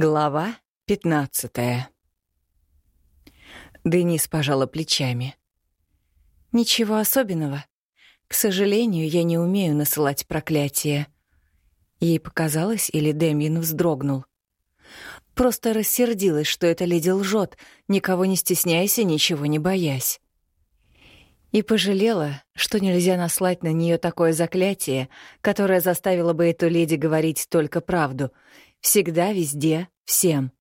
Глава пятнадцатая Денис пожала плечами. «Ничего особенного. К сожалению, я не умею насылать проклятия». Ей показалось, или Дэмьен вздрогнул. Просто рассердилась, что эта леди лжет, никого не стесняясь и ничего не боясь. И пожалела, что нельзя наслать на нее такое заклятие, которое заставило бы эту леди говорить только правду. Всегда, везде, всем.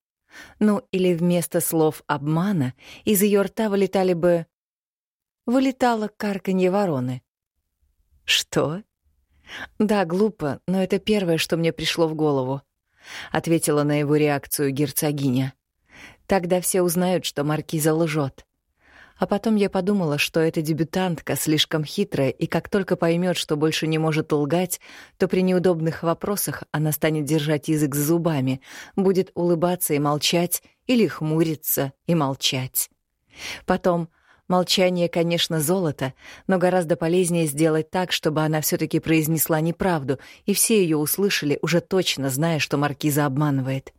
Ну, или вместо слов обмана из ее рта вылетали бы... Вылетало карканье вороны. «Что?» «Да, глупо, но это первое, что мне пришло в голову», — ответила на его реакцию герцогиня. «Тогда все узнают, что маркиза лжет. А потом я подумала, что эта дебютантка слишком хитрая, и как только поймет, что больше не может лгать, то при неудобных вопросах она станет держать язык за зубами, будет улыбаться и молчать, или хмуриться и молчать. Потом Молчание, конечно, золото, но гораздо полезнее сделать так, чтобы она все таки произнесла неправду, и все ее услышали, уже точно зная, что маркиза обманывает.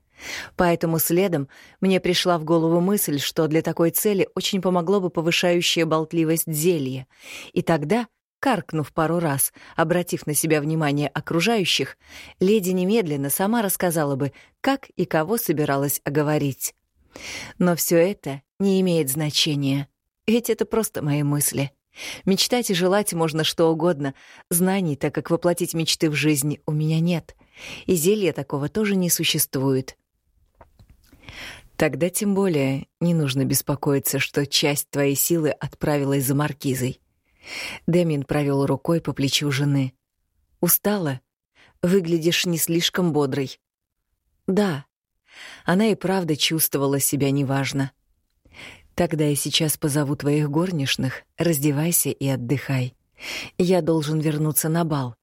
Поэтому следом мне пришла в голову мысль, что для такой цели очень помогло бы повышающая болтливость зелье. И тогда, каркнув пару раз, обратив на себя внимание окружающих, леди немедленно сама рассказала бы, как и кого собиралась оговорить. Но все это не имеет значения. Ведь это просто мои мысли. Мечтать и желать можно что угодно. Знаний, так как воплотить мечты в жизнь, у меня нет. И зелья такого тоже не существует. Тогда тем более не нужно беспокоиться, что часть твоей силы отправилась за маркизой. Демин провел рукой по плечу жены. Устала? Выглядишь не слишком бодрой. Да. Она и правда чувствовала себя неважно. Тогда я сейчас позову твоих горничных, раздевайся и отдыхай. Я должен вернуться на бал.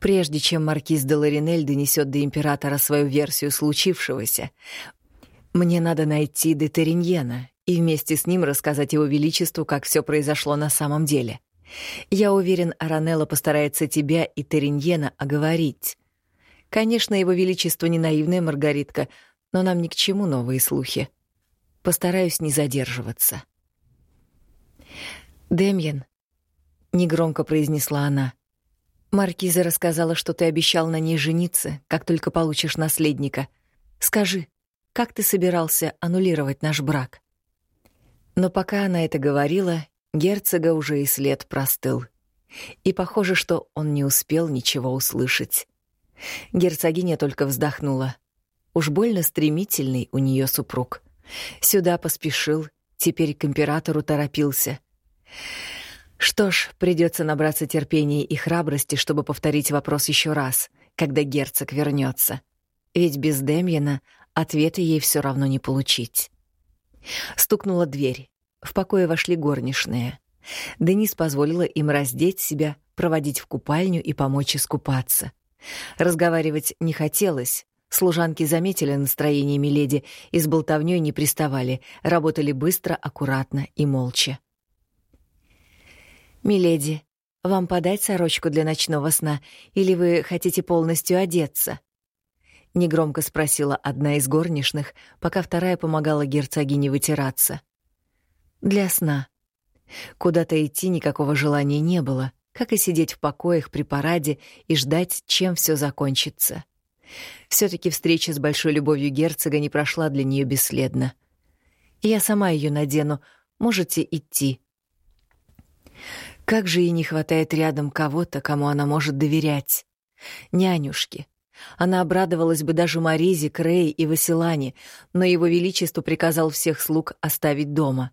Прежде чем маркиз де Ларинель донесет до императора свою версию случившегося, мне надо найти де Териньена и вместе с ним рассказать его величеству, как все произошло на самом деле. Я уверен, Аранелло постарается тебя и Териньена оговорить. Конечно, его величество не наивная Маргаритка, но нам ни к чему новые слухи. Постараюсь не задерживаться. Демьян, негромко произнесла она. Маркиза рассказала, что ты обещал на ней жениться, как только получишь наследника. Скажи, как ты собирался аннулировать наш брак? Но пока она это говорила, герцога уже и след простыл. И похоже, что он не успел ничего услышать. Герцогиня только вздохнула. Уж больно стремительный у нее супруг. Сюда поспешил, теперь к императору торопился. Что ж, придется набраться терпения и храбрости, чтобы повторить вопрос еще раз, когда герцог вернется. Ведь без Демьяна Ответа ей все равно не получить. Стукнула дверь. В покое вошли горничные. Денис позволила им раздеть себя, проводить в купальню и помочь искупаться. Разговаривать не хотелось. Служанки заметили настроение Миледи и с болтовнёй не приставали, работали быстро, аккуратно и молча. «Миледи, вам подать сорочку для ночного сна, или вы хотите полностью одеться?» — негромко спросила одна из горничных, пока вторая помогала герцогине вытираться. «Для сна. Куда-то идти никакого желания не было, как и сидеть в покоях при параде и ждать, чем все закончится. все таки встреча с большой любовью герцога не прошла для нее бесследно. Я сама ее надену, можете идти». Как же ей не хватает рядом кого-то, кому она может доверять. Нянюшки, она обрадовалась бы даже Маризе, Крей и Василане, но его величество приказал всех слуг оставить дома.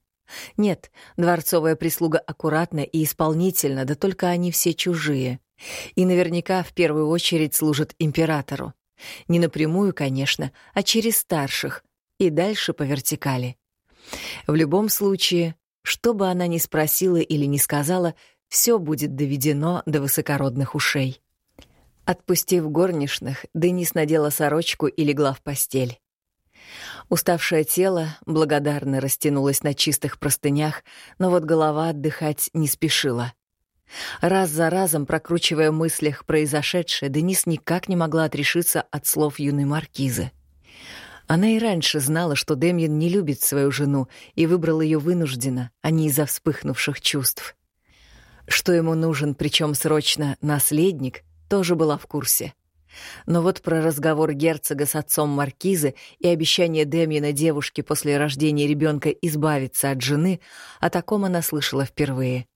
Нет, дворцовая прислуга аккуратна и исполнительна, да только они все чужие. И наверняка в первую очередь служат императору. Не напрямую, конечно, а через старших, и дальше по вертикали. В любом случае, что бы она ни спросила или ни сказала, все будет доведено до высокородных ушей. Отпустив горничных, Денис надела сорочку и легла в постель. Уставшее тело благодарно растянулось на чистых простынях, но вот голова отдыхать не спешила. Раз за разом, прокручивая в мыслях произошедшее, Денис никак не могла отрешиться от слов юной маркизы. Она и раньше знала, что Демьян не любит свою жену и выбрал ее вынужденно, а не из-за вспыхнувших чувств. Что ему нужен, причем срочно, наследник, тоже была в курсе. Но вот про разговор герцога с отцом Маркизы и обещание Демьяна девушке после рождения ребенка избавиться от жены, о таком она слышала впервые.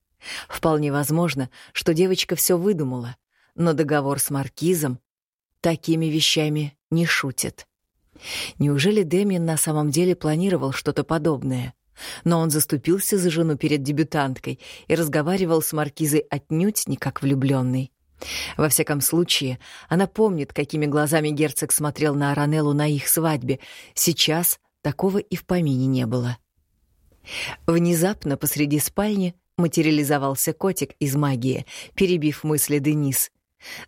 Вполне возможно, что девочка все выдумала, но договор с Маркизом такими вещами не шутит. Неужели Демин на самом деле планировал что-то подобное? Но он заступился за жену перед дебютанткой и разговаривал с Маркизой отнюдь не как влюбленный. Во всяком случае, она помнит, какими глазами герцог смотрел на Аранеллу на их свадьбе. Сейчас такого и в помине не было. Внезапно посреди спальни материализовался котик из магии, перебив мысли Денис.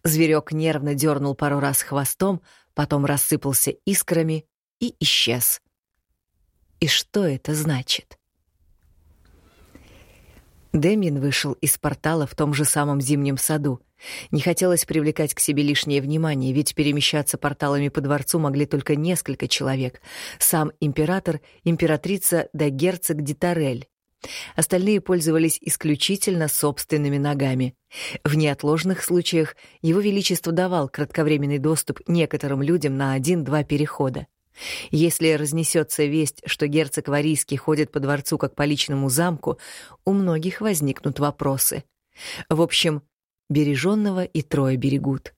Зверек нервно дернул пару раз хвостом, потом рассыпался искрами и исчез. И что это значит? Демин вышел из портала в том же самом зимнем саду. Не хотелось привлекать к себе лишнее внимание, ведь перемещаться порталами по дворцу могли только несколько человек. Сам император, императрица да герцог Дитарель. Остальные пользовались исключительно собственными ногами. В неотложных случаях Его Величество давал кратковременный доступ некоторым людям на один-два перехода. Если разнесется весть, что герцог Варийский ходит по дворцу как по личному замку, у многих возникнут вопросы. В общем, береженного и трое берегут.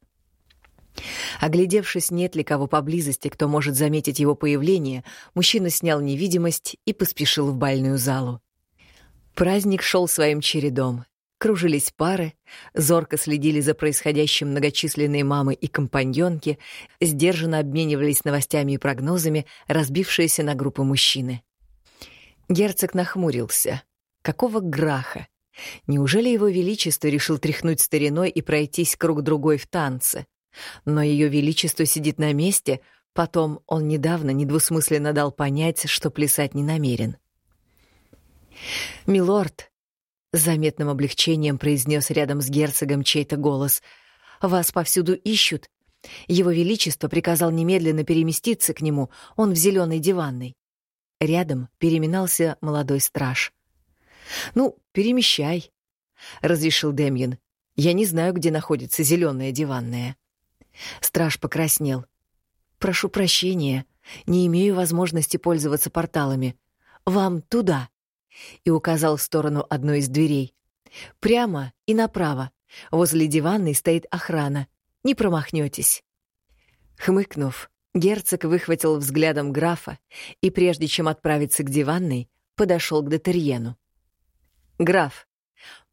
Оглядевшись, нет ли кого поблизости, кто может заметить его появление, мужчина снял невидимость и поспешил в бальную залу. Праздник шел своим чередом. Кружились пары, зорко следили за происходящим многочисленные мамы и компаньонки, сдержанно обменивались новостями и прогнозами, разбившиеся на группы мужчины. Герцог нахмурился. Какого граха? Неужели его величество решил тряхнуть стариной и пройтись круг-другой в танце? Но ее величество сидит на месте, потом он недавно недвусмысленно дал понять, что плясать не намерен. «Милорд», — заметным облегчением произнес рядом с герцогом чей-то голос, — «вас повсюду ищут. Его Величество приказал немедленно переместиться к нему, он в зеленой диванной». Рядом переминался молодой страж. «Ну, перемещай», — разрешил Демьян. «Я не знаю, где находится зеленая диванная». Страж покраснел. «Прошу прощения, не имею возможности пользоваться порталами. Вам туда» и указал в сторону одной из дверей. «Прямо и направо. Возле диванной стоит охрана. Не промахнетесь». Хмыкнув, герцог выхватил взглядом графа и, прежде чем отправиться к диванной, подошел к Детерьену. «Граф,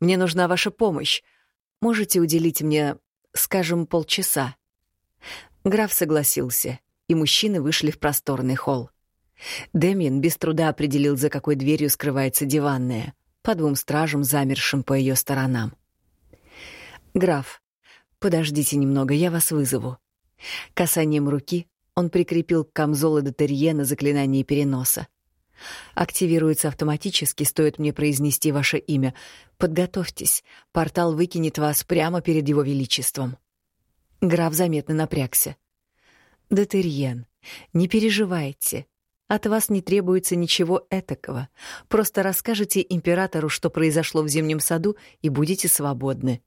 мне нужна ваша помощь. Можете уделить мне, скажем, полчаса?» Граф согласился, и мужчины вышли в просторный холл. Демин без труда определил, за какой дверью скрывается диванная, по двум стражам, замершим по ее сторонам. «Граф, подождите немного, я вас вызову». Касанием руки он прикрепил к камзолу Дотерье заклинание переноса. Активируется автоматически, стоит мне произнести ваше имя. Подготовьтесь, портал выкинет вас прямо перед его величеством. Граф заметно напрягся. Дотерьен, не переживайте. От вас не требуется ничего этакого. Просто расскажите императору, что произошло в зимнем саду, и будете свободны.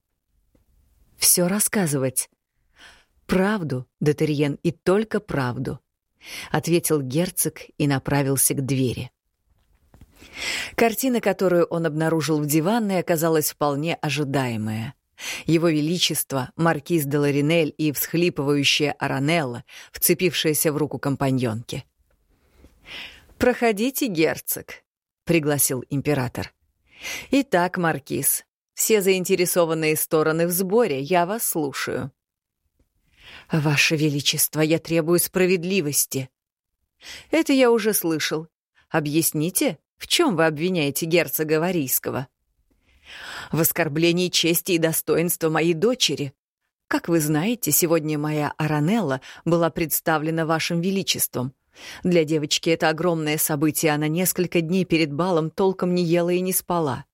Все рассказывать. Правду, Детерьен, и только правду, ответил герцог и направился к двери. Картина, которую он обнаружил в диванной, оказалась вполне ожидаемая. Его Величество, маркиз де Ларинель и всхлипывающая Аранелла, вцепившаяся в руку компаньонки — «Проходите, герцог», — пригласил император. «Итак, маркиз, все заинтересованные стороны в сборе, я вас слушаю». «Ваше Величество, я требую справедливости». «Это я уже слышал. Объясните, в чем вы обвиняете герцога Варийского?» «В оскорблении чести и достоинства моей дочери. Как вы знаете, сегодня моя Аранелла была представлена вашим Величеством. Для девочки это огромное событие, она несколько дней перед балом толком не ела и не спала.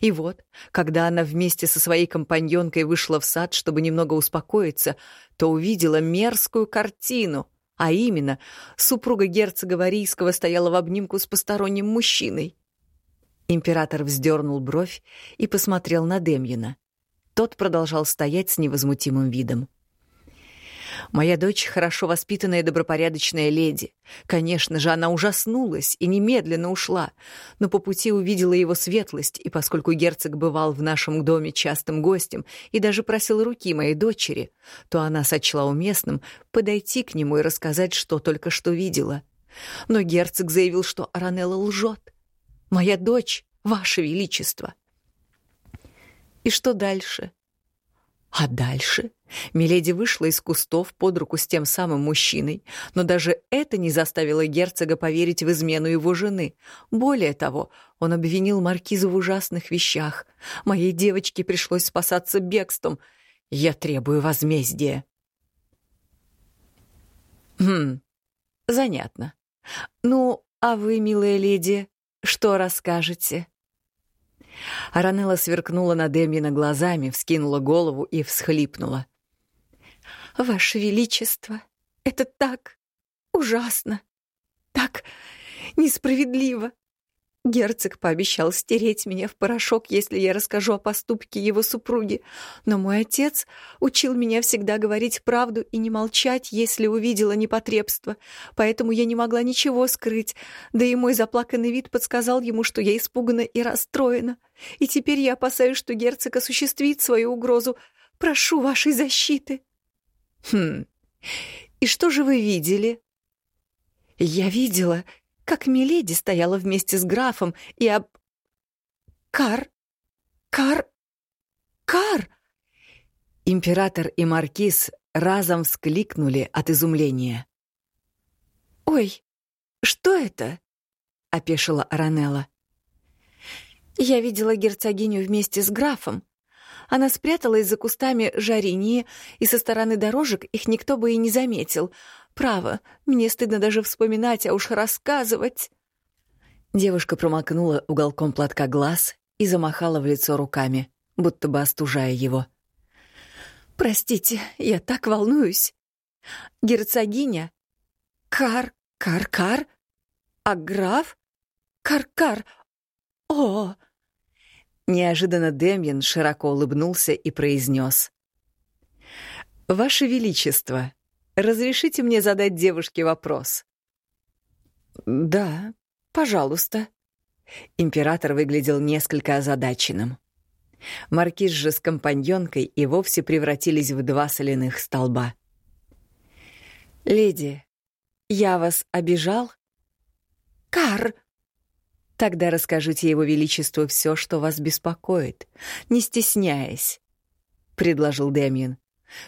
И вот, когда она вместе со своей компаньонкой вышла в сад, чтобы немного успокоиться, то увидела мерзкую картину. А именно, супруга герцога Варийского стояла в обнимку с посторонним мужчиной. Император вздернул бровь и посмотрел на Демьина. Тот продолжал стоять с невозмутимым видом. Моя дочь — хорошо воспитанная и добропорядочная леди. Конечно же, она ужаснулась и немедленно ушла, но по пути увидела его светлость, и поскольку герцог бывал в нашем доме частым гостем и даже просил руки моей дочери, то она сочла уместным подойти к нему и рассказать, что только что видела. Но герцог заявил, что Аранелла лжет. «Моя дочь, ваше величество!» И что дальше? А дальше Миледи вышла из кустов под руку с тем самым мужчиной, но даже это не заставило герцога поверить в измену его жены. Более того, он обвинил маркизу в ужасных вещах. Моей девочке пришлось спасаться бегством. Я требую возмездия. Хм, занятно. Ну, а вы, милая леди, что расскажете? Аранелла сверкнула на Демьина глазами, вскинула голову и всхлипнула. «Ваше Величество, это так ужасно, так несправедливо. Герцог пообещал стереть меня в порошок, если я расскажу о поступке его супруги, но мой отец учил меня всегда говорить правду и не молчать, если увидела непотребство, поэтому я не могла ничего скрыть, да и мой заплаканный вид подсказал ему, что я испугана и расстроена. И теперь я опасаюсь, что герцог осуществит свою угрозу. Прошу вашей защиты. Хм, и что же вы видели? Я видела, как Миледи стояла вместе с графом и об... Кар! Кар! Кар! Император и маркиз разом вскликнули от изумления. «Ой, что это?» — опешила Аранелла. «Я видела герцогиню вместе с графом. Она спряталась за кустами жаринии, и со стороны дорожек их никто бы и не заметил, Право, мне стыдно даже вспоминать, а уж рассказывать. Девушка промокнула уголком платка глаз и замахала в лицо руками, будто бы остужая его. «Простите, я так волнуюсь. Герцогиня? Кар, кар, кар? А граф? Кар-кар? О!» Неожиданно Демьян широко улыбнулся и произнес. «Ваше Величество, Разрешите мне задать девушке вопрос?» «Да, пожалуйста». Император выглядел несколько озадаченным. Маркиз же с компаньонкой и вовсе превратились в два соляных столба. «Леди, я вас обижал?» «Кар!» «Тогда расскажите его величеству все, что вас беспокоит, не стесняясь», — предложил Демьян.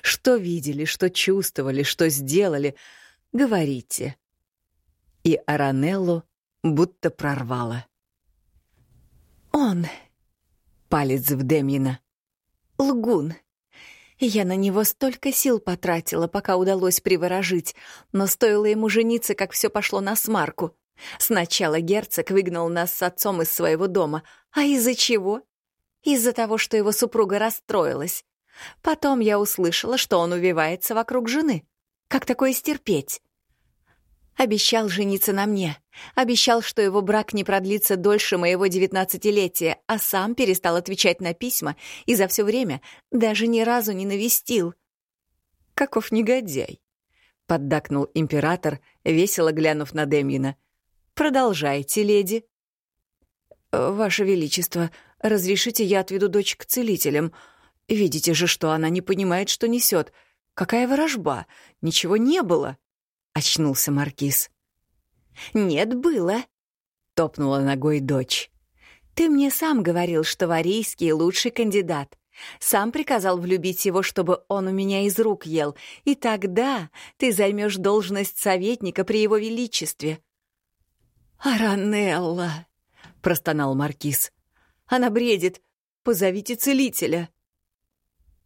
Что видели, что чувствовали, что сделали? Говорите. И Аранеллу будто прорвало. Он. Палец в Демина. Лгун. Я на него столько сил потратила, пока удалось приворожить, но стоило ему жениться, как все пошло на смарку. Сначала герцог выгнал нас с отцом из своего дома. А из-за чего? Из-за того, что его супруга расстроилась. Потом я услышала, что он увивается вокруг жены. Как такое стерпеть? Обещал жениться на мне. Обещал, что его брак не продлится дольше моего девятнадцатилетия, а сам перестал отвечать на письма и за все время даже ни разу не навестил. «Каков негодяй!» — поддакнул император, весело глянув на Демьина. «Продолжайте, леди». «Ваше Величество, разрешите я отведу дочь к целителям?» Видите же, что она не понимает, что несет. Какая ворожба? Ничего не было. Очнулся маркиз. Нет, было. Топнула ногой дочь. Ты мне сам говорил, что Варийский лучший кандидат. Сам приказал влюбить его, чтобы он у меня из рук ел, и тогда ты займешь должность советника при его величестве. «Аранелла!» — простонал маркиз. «Она бредит. Позовите целителя».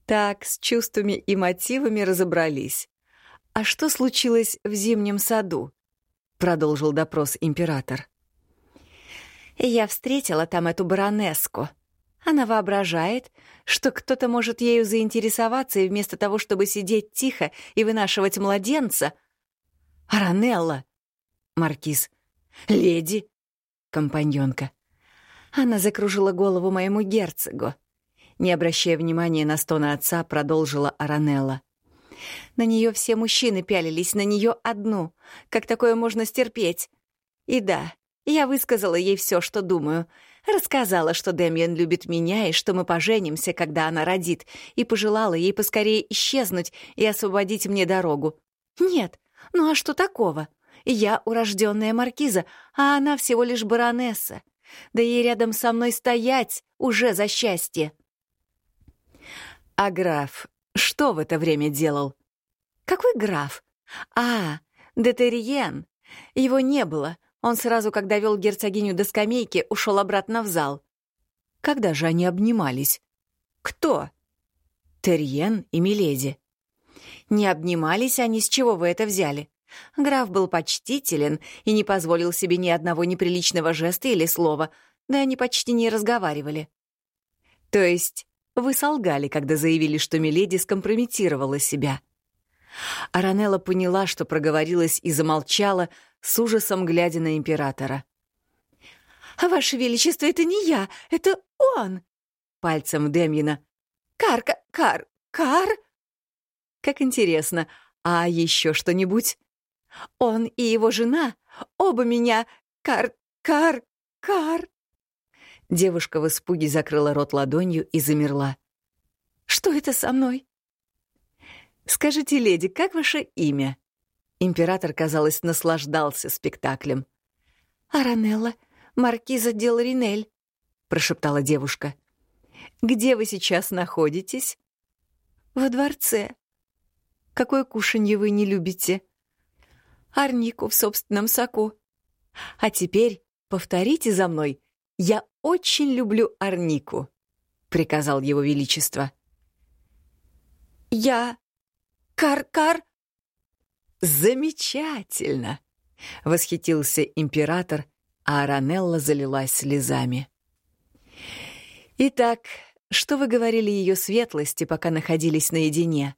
Так, с чувствами и мотивами разобрались. «А что случилось в зимнем саду?» — продолжил допрос император. «Я встретила там эту баронеску. Она воображает, что кто-то может ею заинтересоваться, и вместо того, чтобы сидеть тихо и вынашивать младенца...» «Аранелла!» Маркиз. «Леди!» Компаньонка. Она закружила голову моему герцогу. Не обращая внимания на стоны отца, продолжила Аранелла. На нее все мужчины пялились, на нее одну. Как такое можно стерпеть? И да, я высказала ей все, что думаю. Рассказала, что Демьян любит меня и что мы поженимся, когда она родит, и пожелала ей поскорее исчезнуть и освободить мне дорогу. Нет, ну а что такого? Я урожденная маркиза, а она всего лишь баронесса. Да ей рядом со мной стоять уже за счастье. А граф что в это время делал? Какой граф? А, Детериен. Его не было. Он сразу, когда вел герцогиню до скамейки, ушел обратно в зал. Когда же они обнимались? Кто? Терьен и Миледи. Не обнимались они, с чего вы это взяли? Граф был почтителен и не позволил себе ни одного неприличного жеста или слова, да они почти не разговаривали. То есть вы солгали, когда заявили, что Миледи скомпрометировала себя. Аранелла поняла, что проговорилась и замолчала, с ужасом глядя на императора. «А «Ваше Величество, это не я, это он!» Пальцем Демьина. «Кар, кар, кар!» «Как интересно, а еще что-нибудь?» «Он и его жена, оба меня, кар, кар, кар!» Девушка в испуге закрыла рот ладонью и замерла. «Что это со мной?» «Скажите, леди, как ваше имя?» Император, казалось, наслаждался спектаклем. «Аранелла, маркиза Дел Ринель», — прошептала девушка. «Где вы сейчас находитесь?» «Во дворце». «Какое кушанье вы не любите?» «Арнику в собственном соку». «А теперь повторите за мной «Я очень люблю Арнику», — приказал его величество. «Я... Кар-кар...» «Замечательно!» — восхитился император, а Аранелла залилась слезами. «Итак, что вы говорили ее светлости, пока находились наедине?»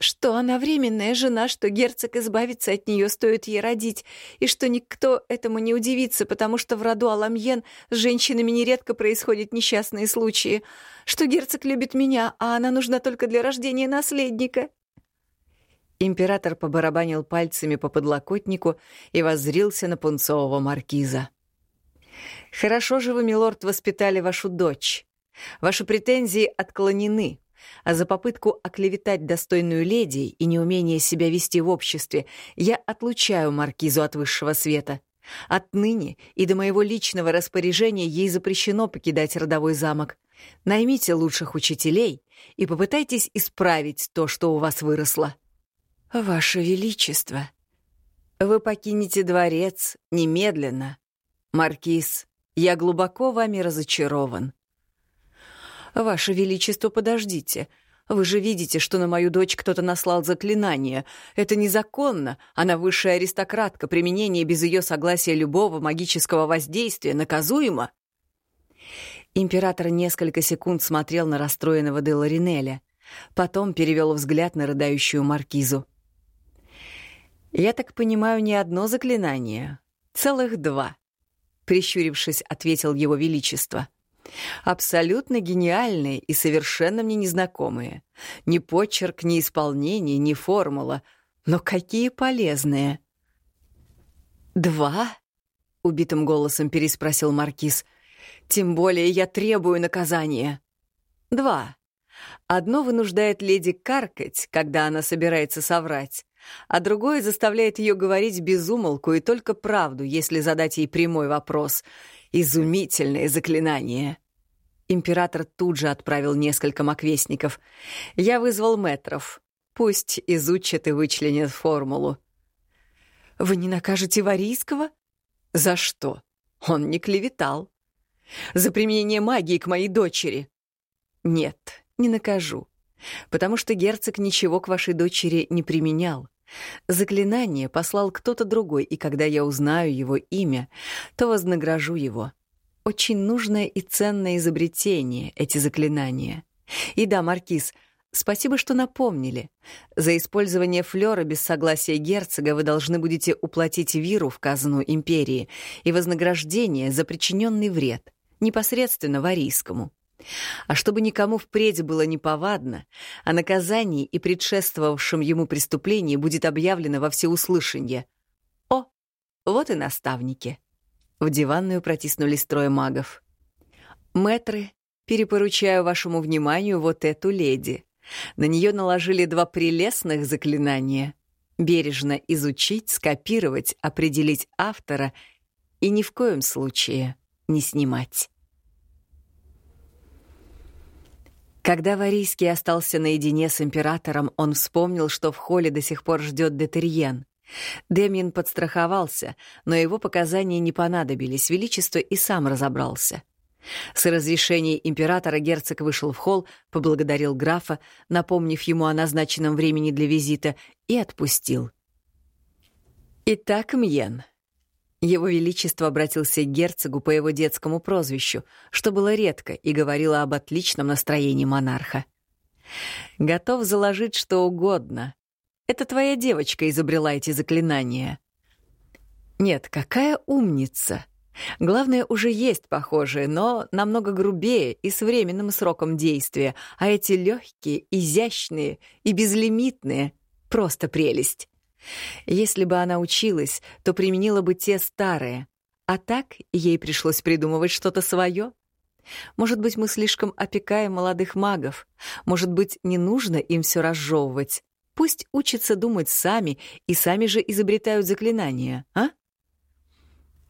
Что она временная жена, что герцог избавится от нее, стоит ей родить, и что никто этому не удивится, потому что в роду Аламьен с женщинами нередко происходят несчастные случаи, что герцог любит меня, а она нужна только для рождения наследника. Император побарабанил пальцами по подлокотнику и воззрился на пунцового маркиза. «Хорошо же вы, милорд, воспитали вашу дочь. Ваши претензии отклонены а за попытку оклеветать достойную леди и неумение себя вести в обществе я отлучаю маркизу от высшего света. Отныне и до моего личного распоряжения ей запрещено покидать родовой замок. Наймите лучших учителей и попытайтесь исправить то, что у вас выросло. Ваше Величество, вы покинете дворец немедленно. Маркиз, я глубоко вами разочарован. «Ваше Величество, подождите. Вы же видите, что на мою дочь кто-то наслал заклинание. Это незаконно. Она высшая аристократка. Применение без ее согласия любого магического воздействия наказуемо». Император несколько секунд смотрел на расстроенного Де Ларинеля. Потом перевел взгляд на рыдающую маркизу. «Я так понимаю, не одно заклинание. Целых два», — прищурившись, ответил его величество. Абсолютно гениальные и совершенно мне незнакомые. Ни почерк, ни исполнение, ни формула. Но какие полезные. «Два?» — убитым голосом переспросил Маркиз. «Тем более я требую наказания». «Два. Одно вынуждает леди каркать, когда она собирается соврать, а другое заставляет ее говорить безумолку и только правду, если задать ей прямой вопрос — Изумительное заклинание. Император тут же отправил несколько маквестников. Я вызвал метров. Пусть изучат и вычленят формулу. «Вы не накажете Варийского?» «За что? Он не клеветал. За применение магии к моей дочери?» «Нет, не накажу, потому что герцог ничего к вашей дочери не применял. Заклинание послал кто-то другой, и когда я узнаю его имя, то вознагражу его. Очень нужное и ценное изобретение эти заклинания. И да, Маркиз, спасибо, что напомнили. За использование флёра без согласия герцога вы должны будете уплатить виру в казну империи и вознаграждение за причиненный вред, непосредственно варийскому. А чтобы никому впредь было неповадно, о наказании и предшествовавшем ему преступлении будет объявлено во всеуслышание. О, вот и наставники. В диванную протиснулись трое магов. Мэтры, перепоручаю вашему вниманию вот эту леди. На нее наложили два прелестных заклинания. Бережно изучить, скопировать, определить автора и ни в коем случае не снимать. Когда Варийский остался наедине с императором, он вспомнил, что в холле до сих пор ждет Детерьен. Демин подстраховался, но его показания не понадобились, Величество и сам разобрался. С разрешения императора герцог вышел в холл, поблагодарил графа, напомнив ему о назначенном времени для визита, и отпустил. «Итак, Мьен». Его Величество обратился к герцогу по его детскому прозвищу, что было редко и говорило об отличном настроении монарха. «Готов заложить что угодно. Это твоя девочка изобрела эти заклинания». «Нет, какая умница!» Главное, уже есть похожие, но намного грубее и с временным сроком действия, а эти легкие, изящные и безлимитные — просто прелесть. Если бы она училась, то применила бы те старые, а так ей пришлось придумывать что-то свое. Может быть, мы слишком опекаем молодых магов, может быть, не нужно им все разжевывать. Пусть учатся думать сами и сами же изобретают заклинания, а?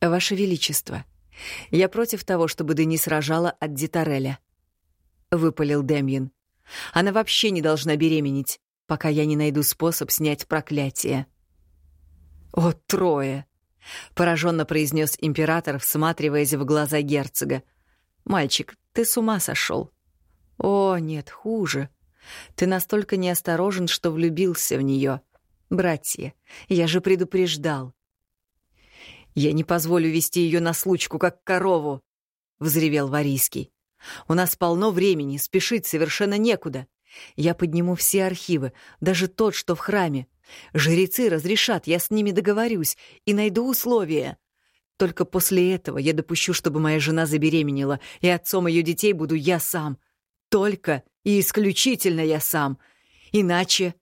«Ваше Величество, я против того, чтобы Денис рожала от Дитареля», — выпалил Демьян. «Она вообще не должна беременеть, пока я не найду способ снять проклятие». «О, трое!» — пораженно произнес император, всматриваясь в глаза герцога. «Мальчик, ты с ума сошел?» «О, нет, хуже. Ты настолько неосторожен, что влюбился в нее. Братья, я же предупреждал. «Я не позволю вести ее на случку, как корову!» — взревел Варийский. «У нас полно времени, спешить совершенно некуда. Я подниму все архивы, даже тот, что в храме. Жрецы разрешат, я с ними договорюсь и найду условия. Только после этого я допущу, чтобы моя жена забеременела, и отцом ее детей буду я сам. Только и исключительно я сам. Иначе...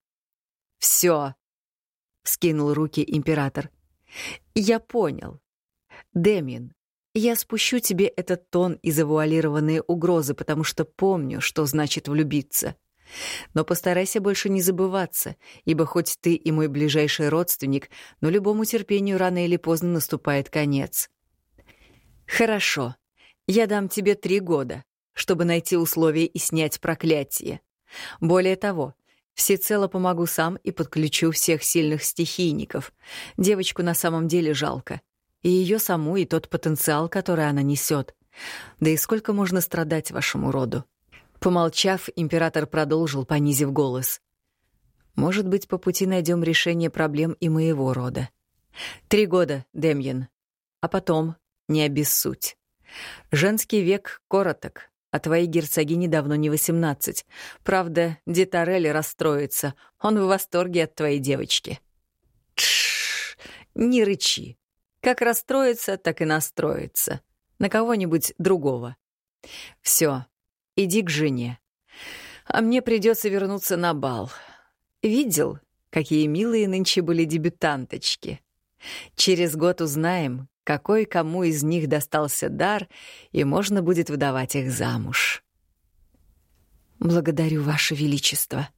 Все. Скинул руки император. «Я понял. Демин, я спущу тебе этот тон и завуалированные угрозы, потому что помню, что значит влюбиться. Но постарайся больше не забываться, ибо хоть ты и мой ближайший родственник, но любому терпению рано или поздно наступает конец. Хорошо, я дам тебе три года, чтобы найти условия и снять проклятие. Более того, Всецело помогу сам и подключу всех сильных стихийников. Девочку на самом деле жалко. И ее саму, и тот потенциал, который она несет. Да и сколько можно страдать вашему роду? Помолчав, император продолжил, понизив голос. Может быть, по пути найдем решение проблем и моего рода. Три года, Демьян. А потом не обессудь. Женский век короток, а твоей герцогине давно не восемнадцать. Правда, Детарелли расстроится. Он в восторге от твоей девочки. Тш, не рычи. Как расстроится, так и настроится. На кого-нибудь другого. Все, иди к жене. А мне придется вернуться на бал. Видел, какие милые нынче были дебютанточки? Через год узнаем, какой кому из них достался дар, и можно будет выдавать их замуж. «Благодарю, Ваше Величество».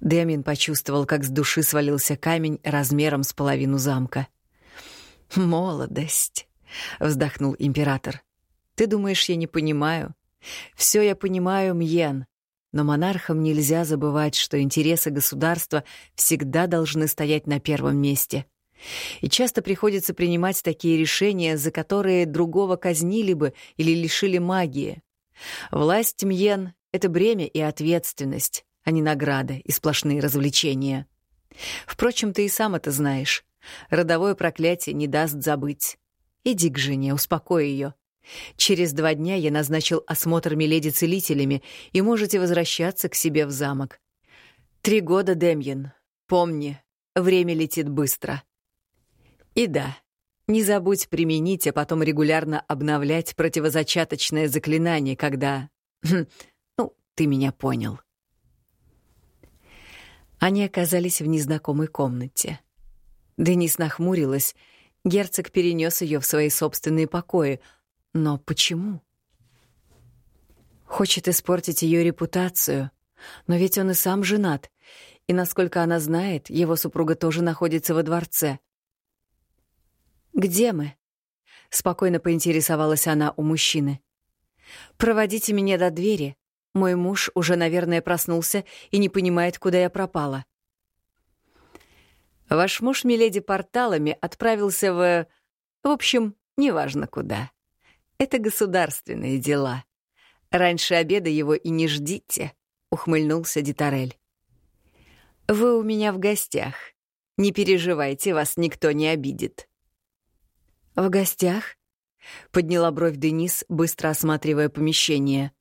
Демин почувствовал, как с души свалился камень размером с половину замка. «Молодость», — вздохнул император. «Ты думаешь, я не понимаю? Все я понимаю, Мьен, но монархам нельзя забывать, что интересы государства всегда должны стоять на первом месте. И часто приходится принимать такие решения, за которые другого казнили бы или лишили магии. Власть Мьен — это бремя и ответственность, а не награда и сплошные развлечения. Впрочем, ты и сам это знаешь. Родовое проклятие не даст забыть. Иди к жене, успокой ее. Через два дня я назначил осмотр Миледи целителями, и можете возвращаться к себе в замок. Три года, Демьян. Помни, время летит быстро. И да, не забудь применить, а потом регулярно обновлять противозачаточное заклинание, когда... Хм, ну, ты меня понял. Они оказались в незнакомой комнате. Денис нахмурилась. Герцог перенес ее в свои собственные покои. Но почему? Хочет испортить ее репутацию. Но ведь он и сам женат. И, насколько она знает, его супруга тоже находится во дворце. «Где мы?» — спокойно поинтересовалась она у мужчины. «Проводите меня до двери. Мой муж уже, наверное, проснулся и не понимает, куда я пропала». Ваш муж, миледи, порталами отправился в... В общем, неважно куда. Это государственные дела. Раньше обеда его и не ждите, — ухмыльнулся Дитарель. Вы у меня в гостях. Не переживайте, вас никто не обидит. В гостях? Подняла бровь Денис, быстро осматривая помещение.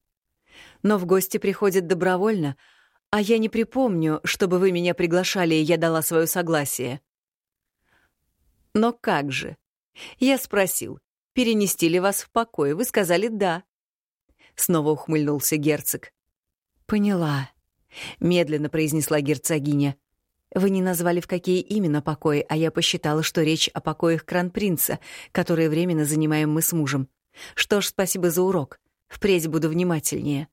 Но в гости приходят добровольно — а я не припомню, чтобы вы меня приглашали, и я дала свое согласие. Но как же? Я спросил, перенести ли вас в покой. Вы сказали «да». Снова ухмыльнулся герцог. «Поняла», — медленно произнесла герцогиня. «Вы не назвали, в какие именно покои, а я посчитала, что речь о покоях кран-принца, которые временно занимаем мы с мужем. Что ж, спасибо за урок. Впредь буду внимательнее».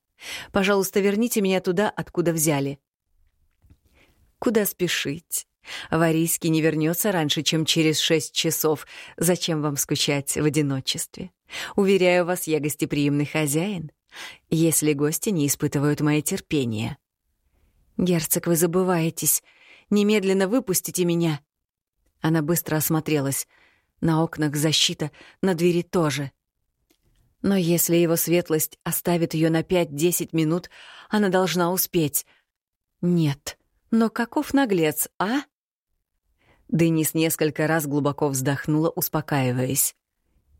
Пожалуйста, верните меня туда, откуда взяли. Куда спешить? Варийский не вернется раньше, чем через шесть часов. Зачем вам скучать в одиночестве? Уверяю вас, я гостеприимный хозяин, если гости не испытывают мое терпение. Герцог, вы забываетесь. Немедленно выпустите меня. Она быстро осмотрелась. На окнах защита, на двери тоже. Но если его светлость оставит ее на пять-десять минут, она должна успеть. Нет. Но каков наглец, а? Денис несколько раз глубоко вздохнула, успокаиваясь.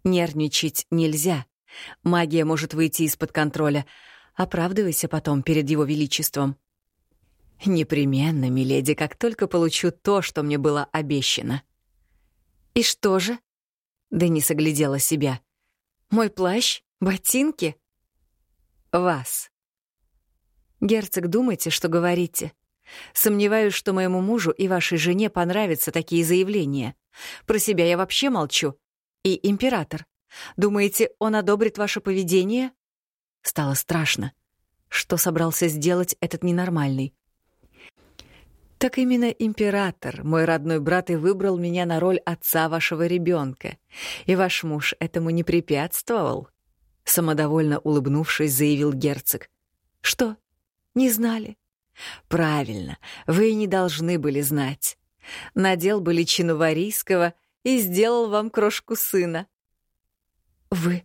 Нервничать нельзя. Магия может выйти из-под контроля. Оправдывайся потом перед его величеством. Непременно, миледи, как только получу то, что мне было обещано. И что же? Денис оглядела себя. Мой плащ? Ботинки? Вас. Герцог, думайте, что говорите. Сомневаюсь, что моему мужу и вашей жене понравятся такие заявления. Про себя я вообще молчу. И император. Думаете, он одобрит ваше поведение? Стало страшно. Что собрался сделать этот ненормальный? Так именно император, мой родной брат, и выбрал меня на роль отца вашего ребенка. И ваш муж этому не препятствовал. Самодовольно улыбнувшись, заявил герцог. Что? Не знали? Правильно, вы не должны были знать. Надел бы личину Варийского и сделал вам крошку сына. Вы...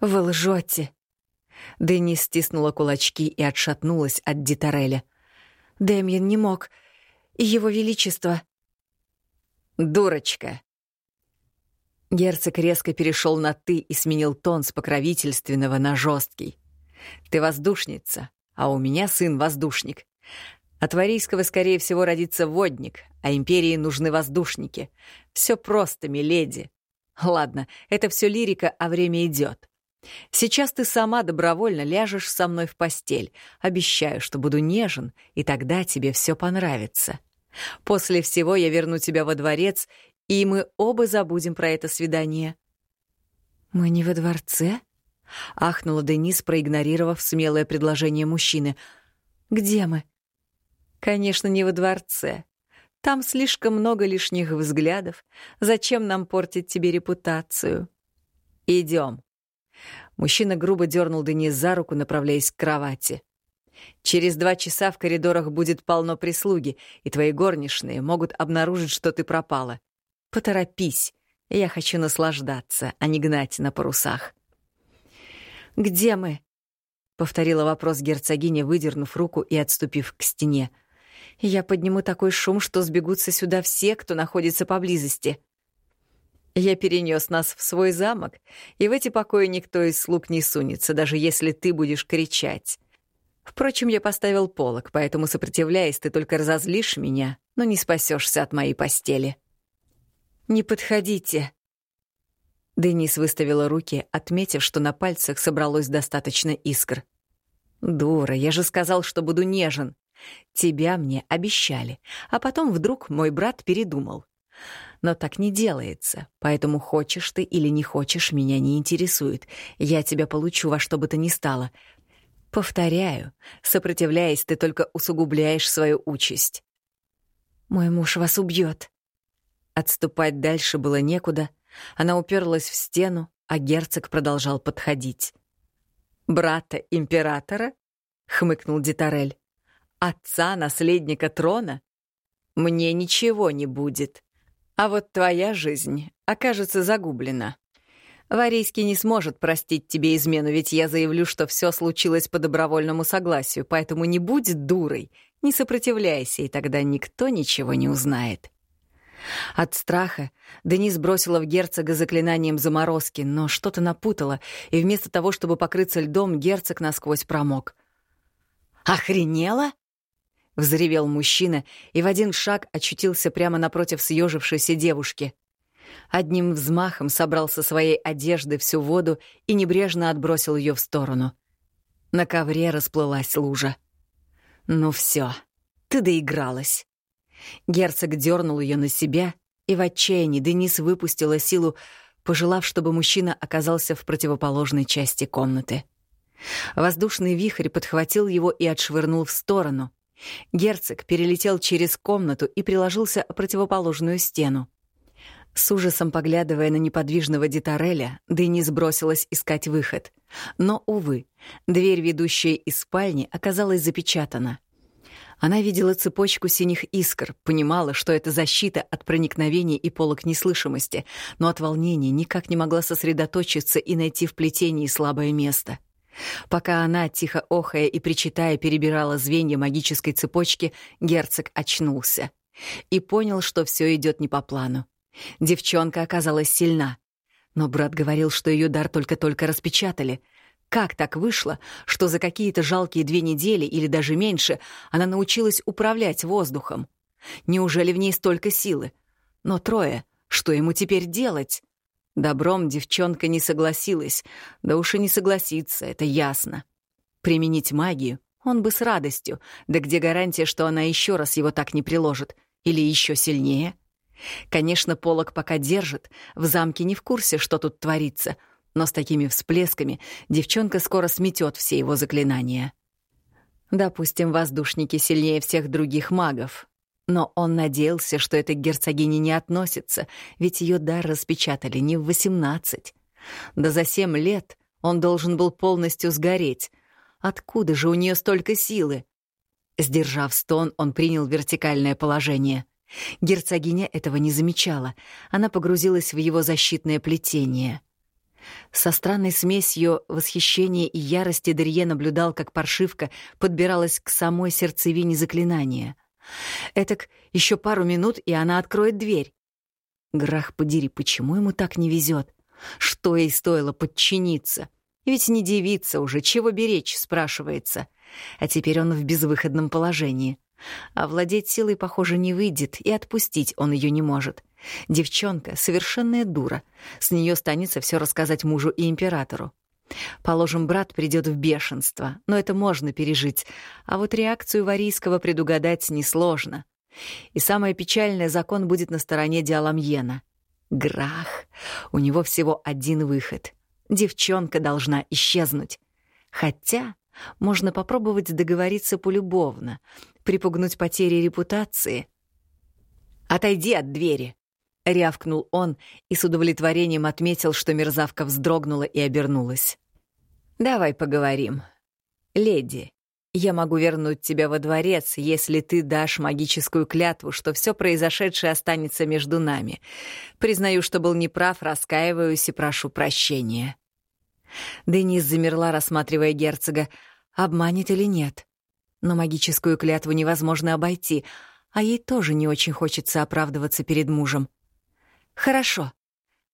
вы лжете. Денис стиснула кулачки и отшатнулась от Дитареля. Демьян не мог. И его величество... «Дурочка!» Герцог резко перешел на «ты» и сменил тон с покровительственного на жесткий. «Ты воздушница, а у меня сын воздушник. От Варийского, скорее всего, родится водник, а империи нужны воздушники. Все просто, миледи. Ладно, это все лирика, а время идет. Сейчас ты сама добровольно ляжешь со мной в постель. Обещаю, что буду нежен, и тогда тебе все понравится. После всего я верну тебя во дворец, и мы оба забудем про это свидание». «Мы не во дворце?» — ахнула Денис, проигнорировав смелое предложение мужчины. «Где мы?» «Конечно, не во дворце. Там слишком много лишних взглядов. Зачем нам портить тебе репутацию? Идем. Мужчина грубо дернул Денис за руку, направляясь к кровати. «Через два часа в коридорах будет полно прислуги, и твои горничные могут обнаружить, что ты пропала. Поторопись, я хочу наслаждаться, а не гнать на парусах». «Где мы?» — повторила вопрос герцогиня, выдернув руку и отступив к стене. «Я подниму такой шум, что сбегутся сюда все, кто находится поблизости». Я перенес нас в свой замок, и в эти покои никто из слуг не сунется, даже если ты будешь кричать. Впрочем, я поставил полок, поэтому, сопротивляясь, ты только разозлишь меня, но не спасешься от моей постели. «Не подходите!» Денис выставила руки, отметив, что на пальцах собралось достаточно искр. «Дура, я же сказал, что буду нежен. Тебя мне обещали, а потом вдруг мой брат передумал. Но так не делается, поэтому хочешь ты или не хочешь, меня не интересует. Я тебя получу во что бы то ни стало. Повторяю, сопротивляясь, ты только усугубляешь свою участь. Мой муж вас убьет. Отступать дальше было некуда. Она уперлась в стену, а герцог продолжал подходить. «Брата императора?» — хмыкнул Дитарель. «Отца наследника трона? Мне ничего не будет. А вот твоя жизнь окажется загублена. Варийский не сможет простить тебе измену, ведь я заявлю, что все случилось по добровольному согласию, поэтому не будь дурой, не сопротивляйся, и тогда никто ничего не узнает». От страха Денис бросила в герцога заклинанием заморозки, но что-то напутала, и вместо того, чтобы покрыться льдом, герцог насквозь промок. «Охренела?» — взревел мужчина и в один шаг очутился прямо напротив съежившейся девушки. Одним взмахом собрал со своей одежды всю воду и небрежно отбросил ее в сторону. На ковре расплылась лужа. «Ну все, ты доигралась». Герцог дернул ее на себя, и в отчаянии Денис выпустила силу, пожелав, чтобы мужчина оказался в противоположной части комнаты. Воздушный вихрь подхватил его и отшвырнул в сторону. Герцог перелетел через комнату и приложился о противоположную стену. С ужасом поглядывая на неподвижного Дитареля, Денис бросилась искать выход. Но, увы, дверь, ведущая из спальни, оказалась запечатана — она видела цепочку синих искр, понимала, что это защита от проникновения и полок неслышимости, но от волнения никак не могла сосредоточиться и найти в плетении слабое место. Пока она, тихо охая и причитая, перебирала звенья магической цепочки, герцог очнулся и понял, что все идет не по плану. Девчонка оказалась сильна, но брат говорил, что ее дар только-только распечатали — как так вышло, что за какие-то жалкие две недели или даже меньше она научилась управлять воздухом? Неужели в ней столько силы? Но трое, что ему теперь делать? Добром девчонка не согласилась, да уж и не согласится, это ясно. Применить магию он бы с радостью, да где гарантия, что она еще раз его так не приложит? Или еще сильнее? Конечно, полок пока держит, в замке не в курсе, что тут творится — но с такими всплесками девчонка скоро сметет все его заклинания. Допустим, воздушники сильнее всех других магов. Но он надеялся, что это к герцогине не относится, ведь ее дар распечатали не в восемнадцать. Да за семь лет он должен был полностью сгореть. Откуда же у нее столько силы? Сдержав стон, он принял вертикальное положение. Герцогиня этого не замечала. Она погрузилась в его защитное плетение — со странной смесью восхищения и ярости Дерье наблюдал, как паршивка подбиралась к самой сердцевине заклинания. Этак еще пару минут, и она откроет дверь. Грах подери, почему ему так не везет? Что ей стоило подчиниться? Ведь не девица уже, чего беречь, спрашивается. А теперь он в безвыходном положении. А владеть силой, похоже, не выйдет, и отпустить он ее не может. Девчонка — совершенная дура. С нее станется все рассказать мужу и императору. Положим, брат придет в бешенство, но это можно пережить, а вот реакцию Варийского предугадать несложно. И самое печальное, закон будет на стороне Диаламьена. Грах. У него всего один выход. Девчонка должна исчезнуть. Хотя можно попробовать договориться полюбовно, припугнуть потери репутации. «Отойди от двери!» — рявкнул он и с удовлетворением отметил, что мерзавка вздрогнула и обернулась. «Давай поговорим. Леди, я могу вернуть тебя во дворец, если ты дашь магическую клятву, что все произошедшее останется между нами. Признаю, что был неправ, раскаиваюсь и прошу прощения». Денис замерла, рассматривая герцога, обманет или нет. Но магическую клятву невозможно обойти, а ей тоже не очень хочется оправдываться перед мужем. Хорошо.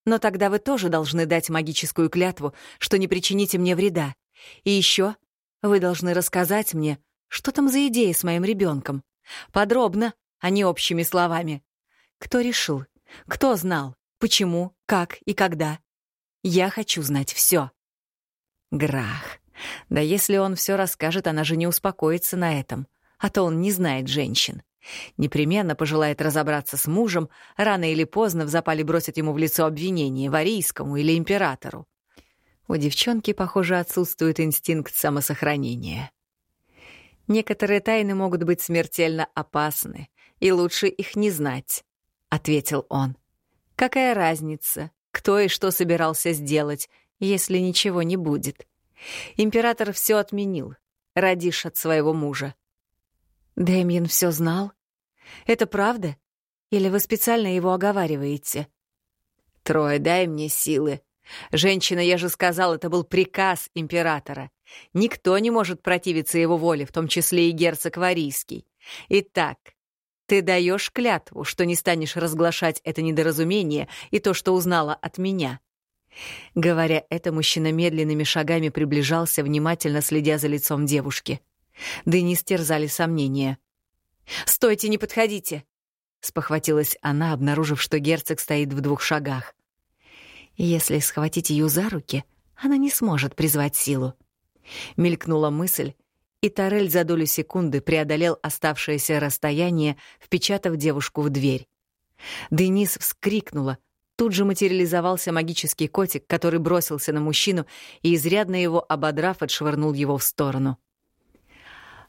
Но тогда вы тоже должны дать магическую клятву, что не причините мне вреда. И еще Вы должны рассказать мне, что там за идея с моим ребенком. Подробно, а не общими словами. Кто решил? Кто знал? Почему? Как и когда? Я хочу знать все. Грах. Да если он все расскажет, она же не успокоится на этом. А то он не знает женщин. Непременно пожелает разобраться с мужем, рано или поздно в запале бросит ему в лицо обвинение варийскому или императору. У девчонки, похоже, отсутствует инстинкт самосохранения. Некоторые тайны могут быть смертельно опасны, и лучше их не знать, — ответил он. Какая разница, кто и что собирался сделать, если ничего не будет? Император все отменил, родишь от своего мужа. Дэмьен все знал? Это правда? Или вы специально его оговариваете? Трое, дай мне силы. Женщина, я же сказал, это был приказ императора. Никто не может противиться его воле, в том числе и герцог Варийский. Итак, ты даешь клятву, что не станешь разглашать это недоразумение и то, что узнала от меня. Говоря это, мужчина медленными шагами приближался, внимательно следя за лицом девушки. Денис терзали сомнения. «Стойте, не подходите!» — спохватилась она, обнаружив, что герцог стоит в двух шагах. «Если схватить ее за руки, она не сможет призвать силу». Мелькнула мысль, и Тарель за долю секунды преодолел оставшееся расстояние, впечатав девушку в дверь. Денис вскрикнула. Тут же материализовался магический котик, который бросился на мужчину и, изрядно его ободрав, отшвырнул его в сторону.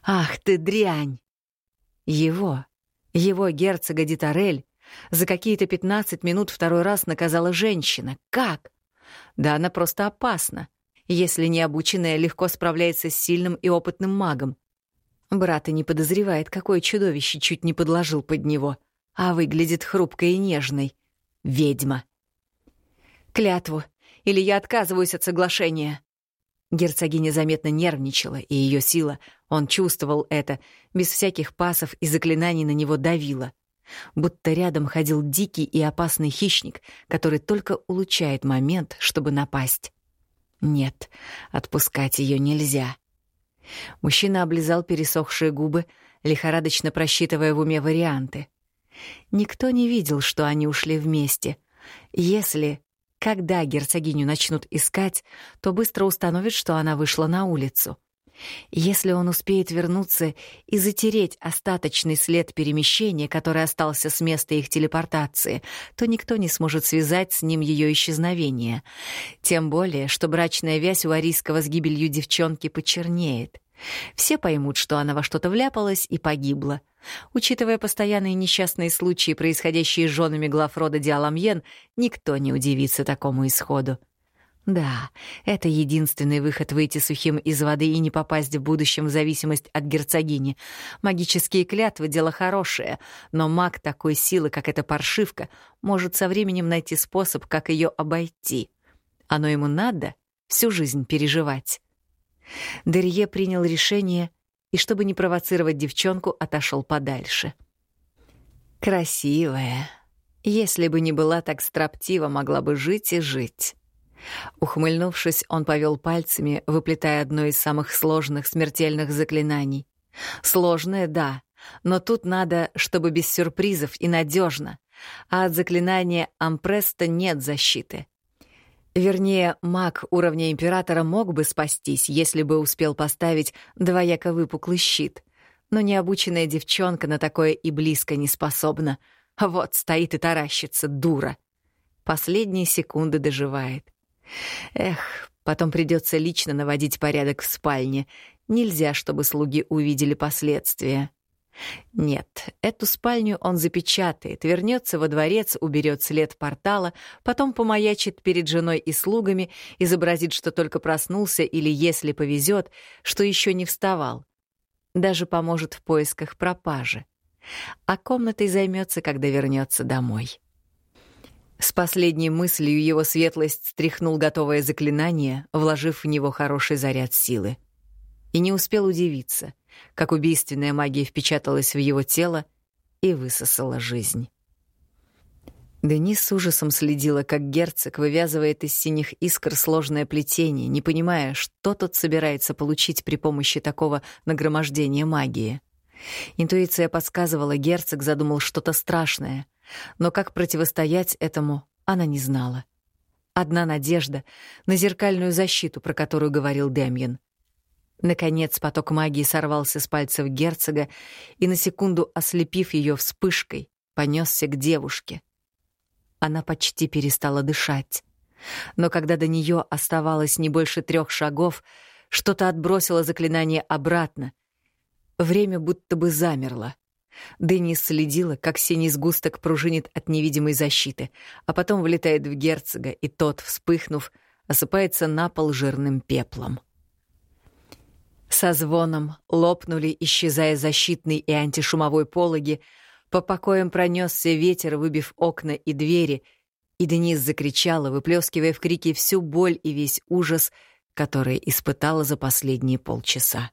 «Ах ты дрянь!» Его, его герцога Дитарель, за какие-то пятнадцать минут второй раз наказала женщина. Как? Да она просто опасна. Если не обученная, легко справляется с сильным и опытным магом. Брат и не подозревает, какое чудовище чуть не подложил под него, а выглядит хрупкой и нежной. Ведьма. Клятву, или я отказываюсь от соглашения. Герцогиня заметно нервничала, и ее сила, он чувствовал это, без всяких пасов и заклинаний на него давила. Будто рядом ходил дикий и опасный хищник, который только улучшает момент, чтобы напасть. Нет, отпускать ее нельзя. Мужчина облизал пересохшие губы, лихорадочно просчитывая в уме варианты. Никто не видел, что они ушли вместе. Если когда герцогиню начнут искать, то быстро установят, что она вышла на улицу. Если он успеет вернуться и затереть остаточный след перемещения, который остался с места их телепортации, то никто не сможет связать с ним ее исчезновение. Тем более, что брачная вязь у Арийского с гибелью девчонки почернеет. Все поймут, что она во что-то вляпалась и погибла. Учитывая постоянные несчастные случаи, происходящие с женами глав рода Диаламьен, никто не удивится такому исходу. Да, это единственный выход выйти сухим из воды и не попасть в будущем в зависимость от герцогини. Магические клятвы — дело хорошее, но маг такой силы, как эта паршивка, может со временем найти способ, как ее обойти. Оно ему надо всю жизнь переживать. Дерье принял решение и, чтобы не провоцировать девчонку, отошел подальше. Красивая. Если бы не была так строптива, могла бы жить и жить. Ухмыльнувшись, он повел пальцами, выплетая одно из самых сложных смертельных заклинаний. Сложное, да, но тут надо, чтобы без сюрпризов и надежно, а от заклинания Ампреста нет защиты. Вернее, маг уровня императора мог бы спастись, если бы успел поставить двояко выпуклый щит. Но необученная девчонка на такое и близко не способна. Вот стоит и таращится, дура. Последние секунды доживает. Эх, потом придется лично наводить порядок в спальне. Нельзя, чтобы слуги увидели последствия. Нет, эту спальню он запечатает, вернется во дворец, уберет след портала, потом помаячит перед женой и слугами, изобразит, что только проснулся или, если повезет, что еще не вставал. Даже поможет в поисках пропажи. А комнатой займется, когда вернется домой. С последней мыслью его светлость стряхнул готовое заклинание, вложив в него хороший заряд силы. И не успел удивиться — как убийственная магия впечаталась в его тело и высосала жизнь. Денис с ужасом следила, как герцог вывязывает из синих искр сложное плетение, не понимая, что тот собирается получить при помощи такого нагромождения магии. Интуиция подсказывала, герцог задумал что-то страшное, но как противостоять этому, она не знала. Одна надежда на зеркальную защиту, про которую говорил Демьян. Наконец поток магии сорвался с пальцев герцога и, на секунду ослепив ее вспышкой, понесся к девушке — она почти перестала дышать. Но когда до нее оставалось не больше трех шагов, что-то отбросило заклинание обратно. Время будто бы замерло. Денис следила, как синий сгусток пружинит от невидимой защиты, а потом влетает в герцога, и тот, вспыхнув, осыпается на пол жирным пеплом. Со звоном лопнули, исчезая защитный и антишумовой пологи, по покоям пронесся ветер, выбив окна и двери, и Денис закричала, выплескивая в крике всю боль и весь ужас, который испытала за последние полчаса.